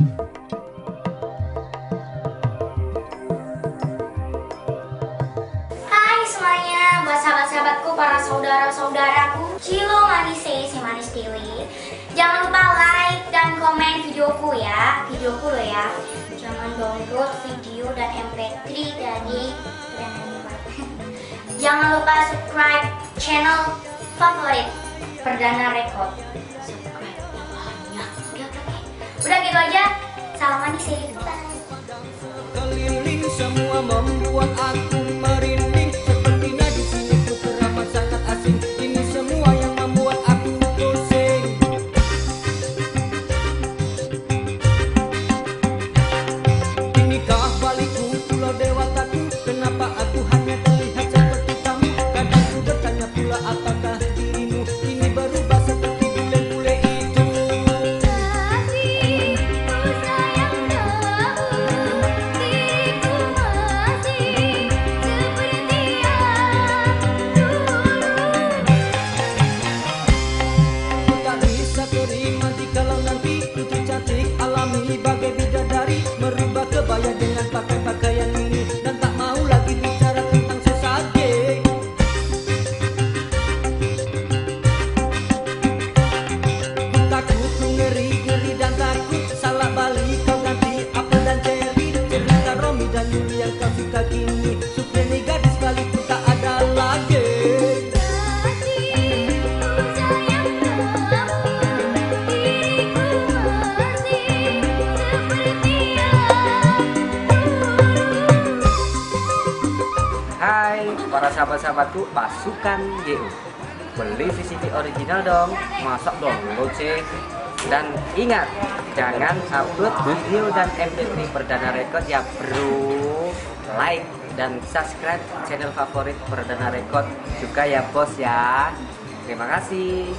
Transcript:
Hai semuanya, buat sahabat-sahabatku, para saudara-saudaraku, Cilo Manise, si Manis TV. Jangan lupa like dan komen videoku ya, videoku loh ya. Jangan download video dan MP3 dari Jangan lupa subscribe channel favorit Perdana Record. Udah gitu aja. Salam Manise. Bye. Keliling semua bidadari Merubah kebaya dengan pakai pakaian ini Dan tak mau lagi bicara tentang sesaje Ku takut, ku ngeri, ngeri dan takut Salah balik kau ganti apel dan cherry Cerita Romi dan Yuli yang kau suka kini Sahabat-sahabatku pasukan GU Beli VCD original dong Masuk dong sih Dan ingat Jangan upload video dan MP3 Perdana Record ya bro. Like dan subscribe channel favorit Perdana Record juga ya bos ya. Terima kasih